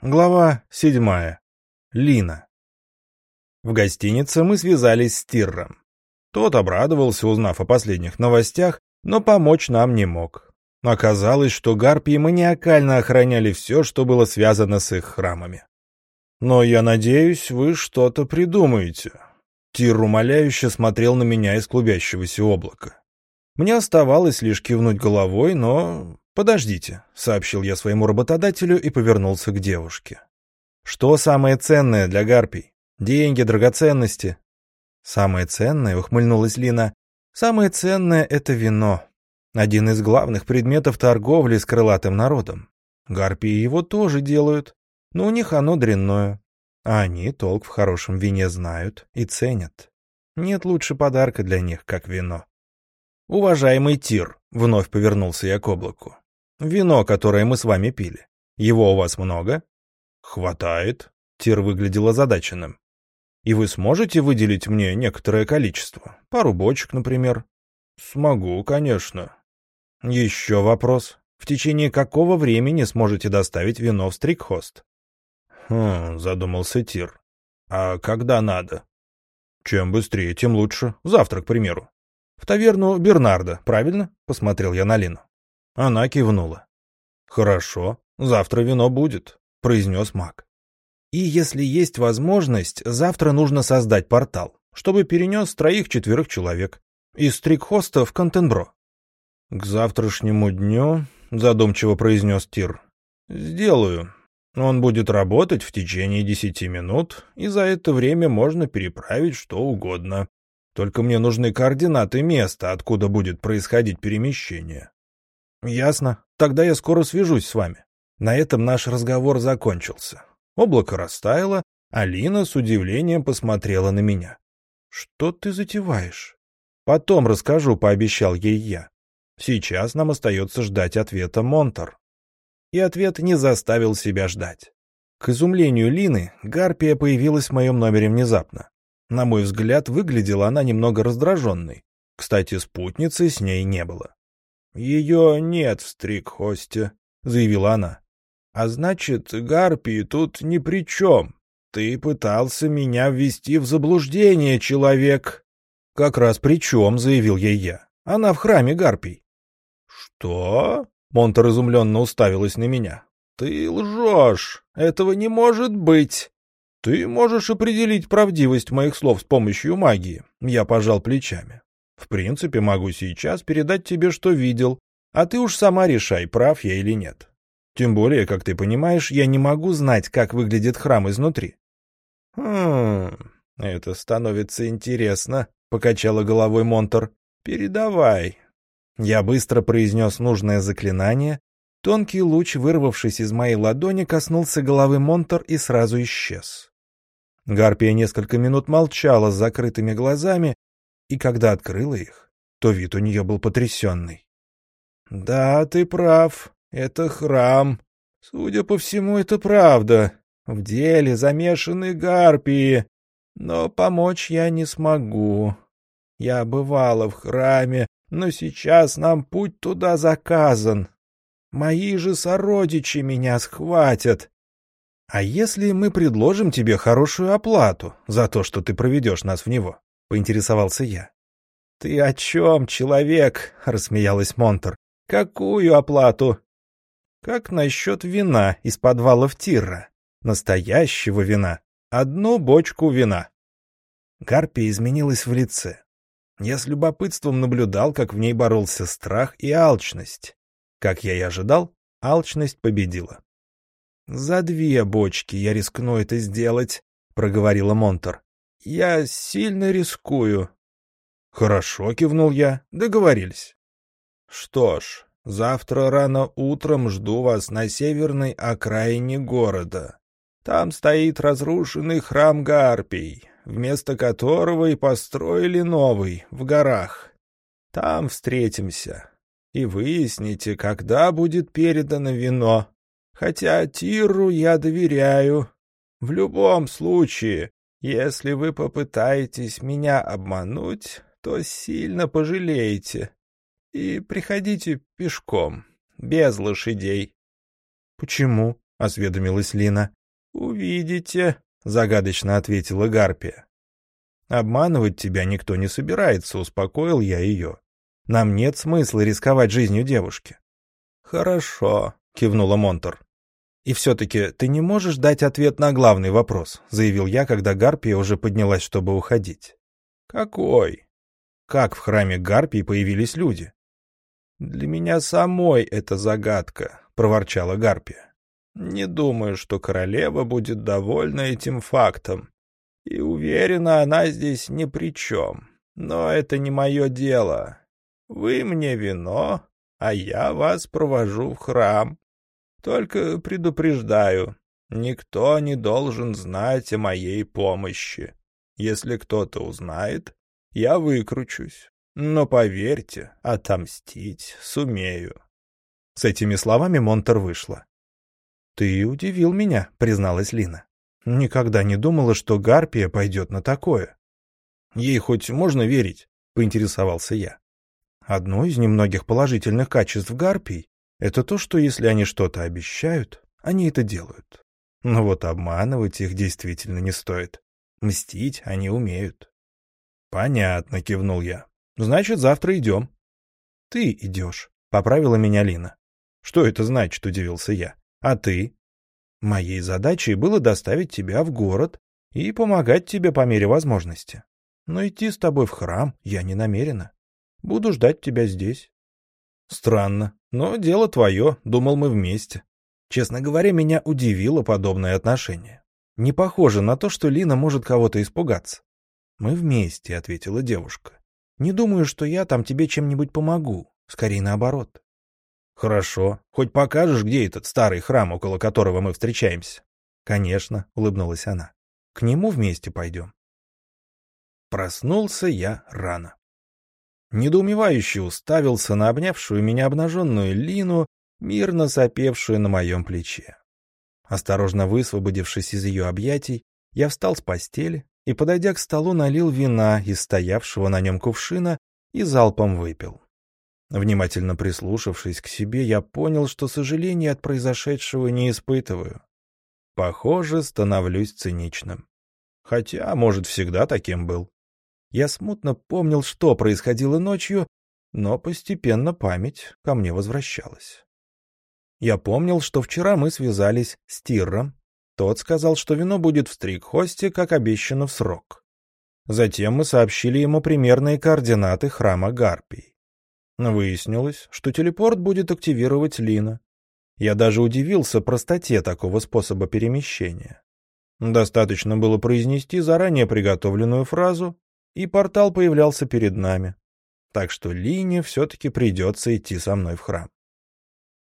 Глава седьмая. Лина. В гостинице мы связались с Тирром. Тот обрадовался, узнав о последних новостях, но помочь нам не мог. Оказалось, что гарпии маниакально охраняли все, что было связано с их храмами. «Но я надеюсь, вы что-то придумаете». Тир умоляюще смотрел на меня из клубящегося облака. Мне оставалось лишь кивнуть головой, но «Подождите», — сообщил я своему работодателю и повернулся к девушке. «Что самое ценное для гарпий? Деньги, драгоценности?» «Самое ценное», — ухмыльнулась Лина, — «самое ценное — это вино. Один из главных предметов торговли с крылатым народом. Гарпии его тоже делают, но у них оно дрянное. А они толк в хорошем вине знают и ценят. Нет лучше подарка для них, как вино». «Уважаемый Тир», — вновь повернулся я к облаку, Вино, которое мы с вами пили. Его у вас много? Хватает. Тир выглядел озадаченным. И вы сможете выделить мне некоторое количество? Пару бочек, например? Смогу, конечно. Еще вопрос. В течение какого времени сможете доставить вино в Стрикхост? Хм, задумался Тир. А когда надо? Чем быстрее, тем лучше. Завтра, к примеру. В таверну Бернарда, правильно? Посмотрел я на Лину. Она кивнула. «Хорошо, завтра вино будет», — произнес маг. «И если есть возможность, завтра нужно создать портал, чтобы перенес троих-четверых человек из Стрикхоста в Контенбро». «К завтрашнему дню», — задумчиво произнес Тир, — «сделаю. Он будет работать в течение десяти минут, и за это время можно переправить что угодно. Только мне нужны координаты места, откуда будет происходить перемещение. «Ясно. Тогда я скоро свяжусь с вами». На этом наш разговор закончился. Облако растаяло, Алина с удивлением посмотрела на меня. «Что ты затеваешь?» «Потом расскажу», — пообещал ей я. «Сейчас нам остается ждать ответа Монтор». И ответ не заставил себя ждать. К изумлению Лины, Гарпия появилась в моем номере внезапно. На мой взгляд, выглядела она немного раздраженной. Кстати, спутницы с ней не было. «Ее нет в стрикхосте», — заявила она. «А значит, гарпии тут ни при чем. Ты пытался меня ввести в заблуждение, человек». «Как раз при чем», — заявил ей я. «Она в храме гарпий». «Что?» — Монта изумленно уставилась на меня. «Ты лжешь! Этого не может быть!» «Ты можешь определить правдивость моих слов с помощью магии», — я пожал плечами. В принципе, могу сейчас передать тебе, что видел, а ты уж сама решай, прав я или нет. Тем более, как ты понимаешь, я не могу знать, как выглядит храм изнутри. Хм, это становится интересно, покачала головой Монтер. Передавай. Я быстро произнес нужное заклинание. Тонкий луч, вырвавшись из моей ладони, коснулся головы Монтер и сразу исчез. Гарпия несколько минут молчала с закрытыми глазами, и когда открыла их, то вид у нее был потрясенный. «Да, ты прав, это храм. Судя по всему, это правда. В деле замешаны гарпии, но помочь я не смогу. Я бывала в храме, но сейчас нам путь туда заказан. Мои же сородичи меня схватят. А если мы предложим тебе хорошую оплату за то, что ты проведешь нас в него? — поинтересовался я. «Ты о чем, человек?» — рассмеялась Монтер. «Какую оплату?» «Как насчет вина из подвалов Тирра? Настоящего вина. Одну бочку вина». Гарпия изменилась в лице. Я с любопытством наблюдал, как в ней боролся страх и алчность. Как я и ожидал, алчность победила. «За две бочки я рискну это сделать», — проговорила Монтер. Я сильно рискую. Хорошо, кивнул я. Договорились. Что ж, завтра рано утром жду вас на северной окраине города. Там стоит разрушенный храм Гарпий, вместо которого и построили новый, в горах. Там встретимся и выясните, когда будет передано вино. Хотя Тиру я доверяю. В любом случае, если вы попытаетесь меня обмануть, то сильно пожалеете. И приходите пешком, без лошадей. — Почему? — осведомилась Лина. «Увидите», — загадочно ответила Гарпия. «Обманывать тебя никто не собирается», — успокоил я ее. «Нам нет смысла рисковать жизнью девушки». «Хорошо», — кивнула Монтер. «И все-таки ты не можешь дать ответ на главный вопрос», — заявил я, когда Гарпия уже поднялась, чтобы уходить. «Какой?» «Как в храме Гарпии появились люди?» «Для меня самой это загадка», — проворчала Гарпия. «Не думаю, что королева будет довольна этим фактом. И уверена, она здесь ни при чем. Но это не мое дело. Вы мне вино, а я вас провожу в храм. Только предупреждаю, никто не должен знать о моей помощи. Если кто-то узнает, я выкручусь. Но поверьте, отомстить сумею. С этими словами Монтер вышла. «Ты удивил меня», — призналась Лина. «Никогда не думала, что Гарпия пойдет на такое». «Ей хоть можно верить?» — поинтересовался я. Одно из немногих положительных качеств Гарпий — это то, что если они что-то обещают, они это делают. Но вот обманывать их действительно не стоит. Мстить они умеют. «Понятно», — кивнул я. «Значит, завтра идем». «Ты идешь», — поправила меня Лина. «Что это значит?» — удивился я. «А ты?» «Моей задачей было доставить тебя в город и помогать тебе по мере возможности. Но идти с тобой в храм я не намерена. Буду ждать тебя здесь». «Странно, но дело твое, думал мы вместе». Честно говоря, меня удивило подобное отношение. Не похоже на то, что Лина может кого-то испугаться. «Мы вместе», — ответила девушка. «Не думаю, что я там тебе чем-нибудь помогу. Скорее наоборот». «Хорошо. Хоть покажешь, где этот старый храм, около которого мы встречаемся?» «Конечно», — улыбнулась она. «К нему вместе пойдем». Проснулся я рано. Недоумевающе уставился на обнявшую меня обнаженную Лину, мирно сопевшую на моем плече. Осторожно высвободившись из ее объятий, я встал с постели, и, подойдя к столу, налил вина из стоявшего на нем кувшина и залпом выпил. Внимательно прислушавшись к себе, я понял, что сожаления от произошедшего не испытываю. Похоже, становлюсь циничным. Хотя, может, всегда таким был. Я смутно помнил, что происходило ночью, но постепенно память ко мне возвращалась. Я помнил, что вчера мы связались с Тирром, тот сказал, что вино будет в Стрикхосте, как обещано в срок. Затем мы сообщили ему примерные координаты храма Гарпий. Выяснилось, что телепорт будет активировать Лина. Я даже удивился простоте такого способа перемещения. Достаточно было произнести заранее приготовленную фразу, и портал появлялся перед нами. Так что Лине все-таки придется идти со мной в храм.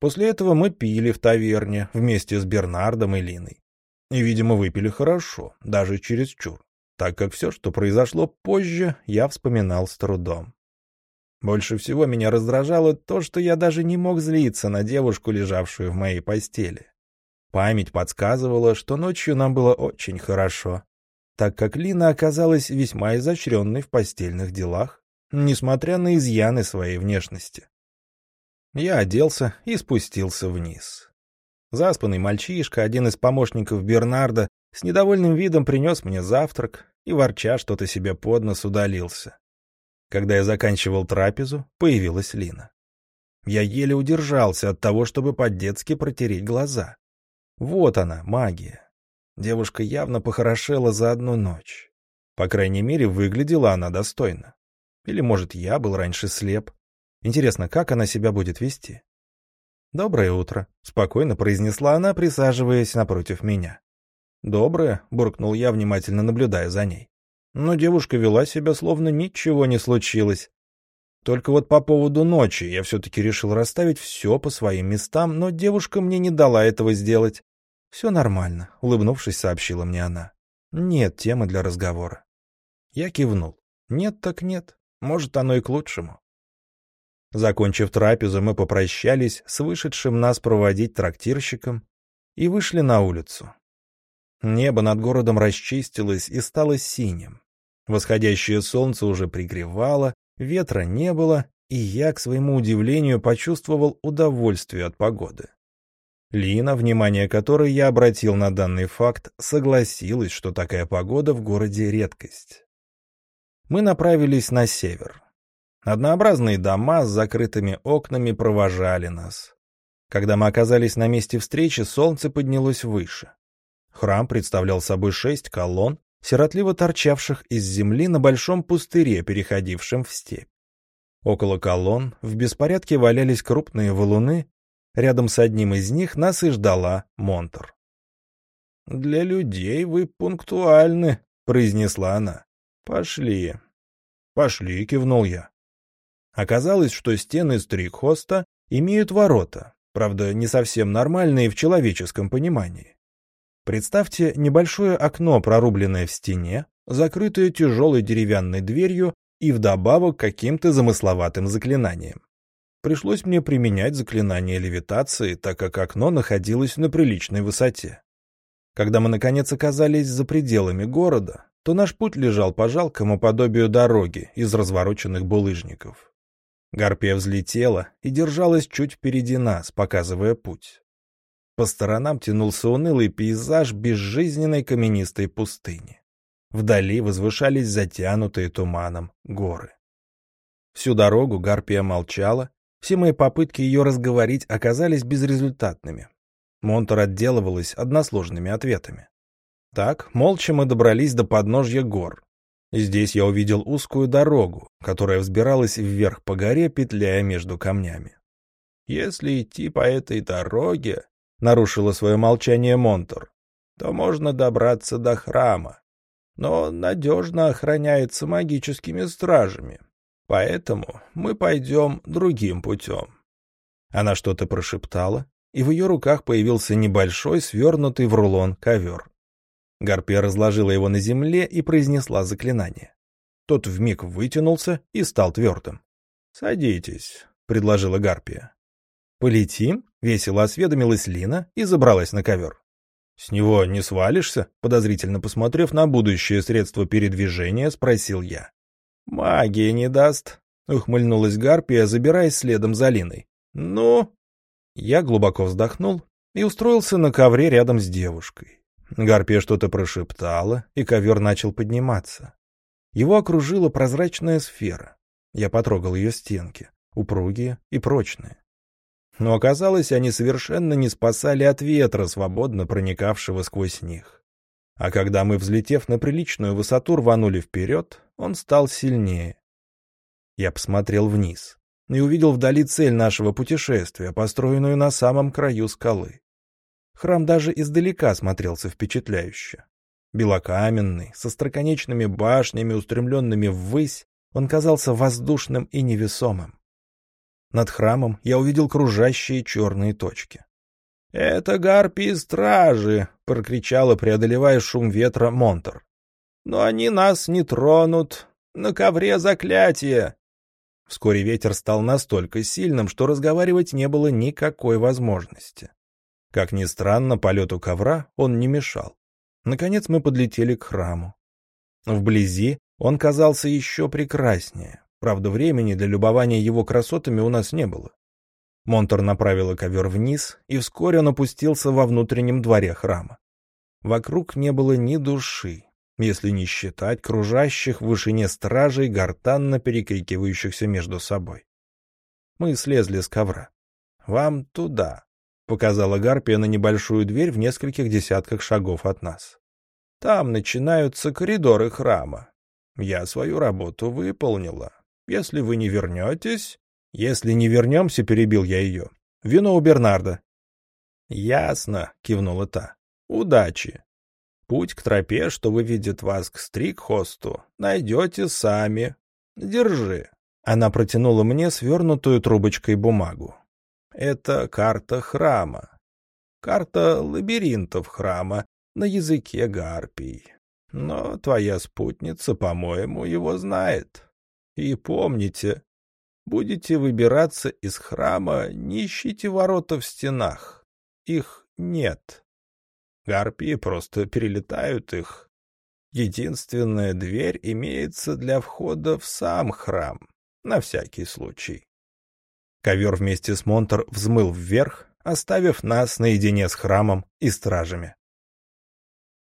После этого мы пили в таверне вместе с Бернардом и Линой. И, видимо, выпили хорошо, даже чересчур, так как все, что произошло позже, я вспоминал с трудом. Больше всего меня раздражало то, что я даже не мог злиться на девушку, лежавшую в моей постели. Память подсказывала, что ночью нам было очень хорошо, так как Лина оказалась весьма изощренной в постельных делах, несмотря на изъяны своей внешности. Я оделся и спустился вниз. Заспанный мальчишка, один из помощников Бернарда, с недовольным видом принес мне завтрак и, ворча что-то себе под нос, удалился. Когда я заканчивал трапезу, появилась Лина. Я еле удержался от того, чтобы по-детски протереть глаза. Вот она, магия. Девушка явно похорошела за одну ночь. По крайней мере, выглядела она достойно. Или, может, я был раньше слеп. Интересно, как она себя будет вести? «Доброе утро», — спокойно произнесла она, присаживаясь напротив меня. «Доброе», — буркнул я, внимательно наблюдая за ней. Но девушка вела себя, словно ничего не случилось. Только вот по поводу ночи я все-таки решил расставить все по своим местам, но девушка мне не дала этого сделать. «Все нормально», — улыбнувшись, сообщила мне она. «Нет темы для разговора». Я кивнул. «Нет так нет. Может, оно и к лучшему». Закончив трапезу, мы попрощались с вышедшим нас проводить трактирщиком и вышли на улицу. Небо над городом расчистилось и стало синим. Восходящее солнце уже пригревало, ветра не было, и я, к своему удивлению, почувствовал удовольствие от погоды. Лина, внимание которой я обратил на данный факт, согласилась, что такая погода в городе редкость. Мы направились на север. Однообразные дома с закрытыми окнами провожали нас. Когда мы оказались на месте встречи, солнце поднялось выше. Храм представлял собой шесть колонн, сиротливо торчавших из земли на большом пустыре, переходившем в степь. Около колонн в беспорядке валялись крупные валуны, рядом с одним из них нас и ждала Монтер. «Для людей вы пунктуальны», — произнесла она. «Пошли». «Пошли», — кивнул я. Оказалось, что стены стрикхоста имеют ворота, правда, не совсем нормальные в человеческом понимании. Представьте небольшое окно, прорубленное в стене, закрытое тяжелой деревянной дверью и вдобавок каким-то замысловатым заклинанием. Пришлось мне применять заклинание левитации, так как окно находилось на приличной высоте. Когда мы, наконец, оказались за пределами города, то наш путь лежал по жалкому подобию дороги из развороченных булыжников. Гарпия взлетела и держалась чуть впереди нас, показывая путь. По сторонам тянулся унылый пейзаж безжизненной каменистой пустыни. Вдали возвышались затянутые туманом горы. Всю дорогу Гарпия молчала, все мои попытки ее разговорить оказались безрезультатными. Монтер отделывалась односложными ответами. Так, молча мы добрались до подножья гор. Здесь я увидел узкую дорогу, которая взбиралась вверх по горе, петляя между камнями. Если идти по этой дороге, нарушила свое молчание Монтур, то можно добраться до храма, но надежно охраняется магическими стражами. Поэтому мы пойдем другим путем. Она что-то прошептала, и в ее руках появился небольшой, свернутый в рулон ковер. Гарпия разложила его на земле и произнесла заклинание. Тот вмиг вытянулся и стал твердым. «Садитесь», — предложила Гарпия. «Полетим?» — весело осведомилась Лина и забралась на ковер. «С него не свалишься?» — подозрительно посмотрев на будущее средство передвижения, спросил я. «Магия не даст», — ухмыльнулась Гарпия, забираясь следом за Линой. «Ну?» Я глубоко вздохнул и устроился на ковре рядом с девушкой. Гарпия что-то прошептала, и ковер начал подниматься. Его окружила прозрачная сфера. Я потрогал ее стенки, упругие и прочные но оказалось, они совершенно не спасали от ветра, свободно проникавшего сквозь них. А когда мы, взлетев на приличную высоту, рванули вперед, он стал сильнее. Я посмотрел вниз и увидел вдали цель нашего путешествия, построенную на самом краю скалы. Храм даже издалека смотрелся впечатляюще. Белокаменный, со строконечными башнями, устремленными ввысь, он казался воздушным и невесомым. Над храмом я увидел кружащие черные точки. — Это гарпии стражи! — прокричала, преодолевая шум ветра, Монтер. — Но они нас не тронут. На ковре заклятие! Вскоре ветер стал настолько сильным, что разговаривать не было никакой возможности. Как ни странно, полету ковра он не мешал. Наконец мы подлетели к храму. Вблизи он казался еще прекраснее. Правда, времени для любования его красотами у нас не было. Монтор направила ковер вниз, и вскоре он опустился во внутреннем дворе храма. Вокруг не было ни души, если не считать кружащих в вышине стражей, гортанно перекрикивающихся между собой. Мы слезли с ковра. «Вам туда», — показала Гарпия на небольшую дверь в нескольких десятках шагов от нас. «Там начинаются коридоры храма. Я свою работу выполнила. Если вы не вернетесь... — Если не вернемся, — перебил я ее. — Вино у Бернарда. — Ясно, — кивнула та. — Удачи. Путь к тропе, что выведет вас к Стрикхосту, найдете сами. Держи. Она протянула мне свернутую трубочкой бумагу. Это карта храма. Карта лабиринтов храма на языке гарпий. Но твоя спутница, по-моему, его знает. И помните, будете выбираться из храма, не ищите ворота в стенах. Их нет. Гарпии просто перелетают их. Единственная дверь имеется для входа в сам храм, на всякий случай. Ковер вместе с Монтер взмыл вверх, оставив нас наедине с храмом и стражами.